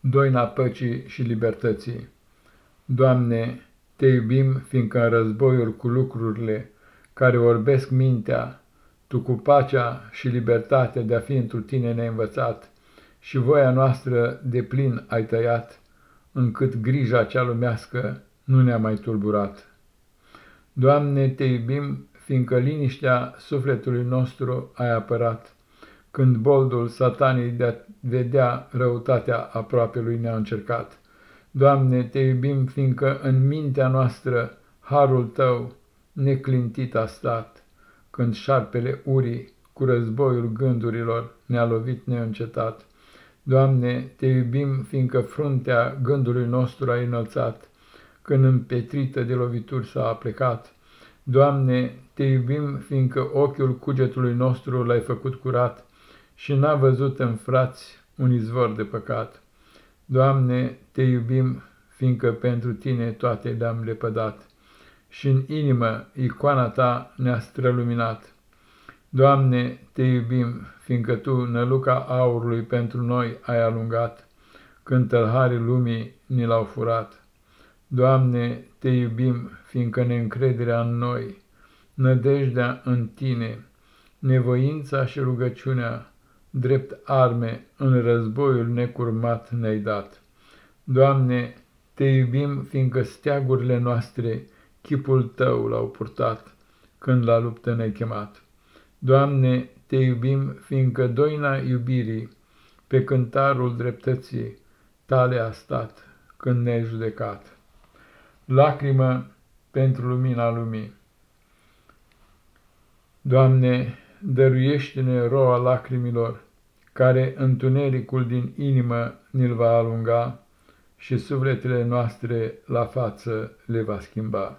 doina păcii și libertății. Doamne, Te iubim, fiindcă în războiul cu lucrurile care orbesc mintea, Tu cu pacea și libertatea de a fi întru Tine ne învățat și voia noastră de plin ai tăiat, încât grija cea lumească nu ne-a mai tulburat. Doamne, Te iubim, fiindcă liniștea sufletului nostru ai apărat, când boldul satanii de a vedea răutatea aproape lui ne-a încercat. Doamne, te iubim, fiindcă în mintea noastră harul tău neclintit a stat, când șarpele urii cu războiul gândurilor ne-a lovit neîncetat. Doamne, te iubim, fiindcă fruntea gândului nostru a înălțat, când împetrită de lovituri s-a aplecat. Doamne, te iubim, fiindcă ochiul cugetului nostru l-ai făcut curat, și n-a văzut în frați un izvor de păcat. Doamne, te iubim, fiindcă pentru tine toate le-am lepădat și în inimă icoana ta ne-a străluminat. Doamne, te iubim, fiindcă tu năluca aurului pentru noi ai alungat, când tălharii lumii ni l-au furat. Doamne, te iubim, fiindcă neîncrederea în noi, nădejdea în tine, nevoința și rugăciunea drept arme în războiul necurmat ne-ai dat. Doamne, te iubim, fiindcă steagurile noastre chipul Tău l-au purtat, când la luptă ne-ai chemat. Doamne, te iubim, fiindcă doina iubirii pe cântarul dreptății tale a stat, când ne-ai judecat. Lacrimă pentru lumina lumii. Doamne, dăruiește-ne roa lacrimilor, care întunericul din inimă ni-l va alunga și sufletele noastre la față le va schimba.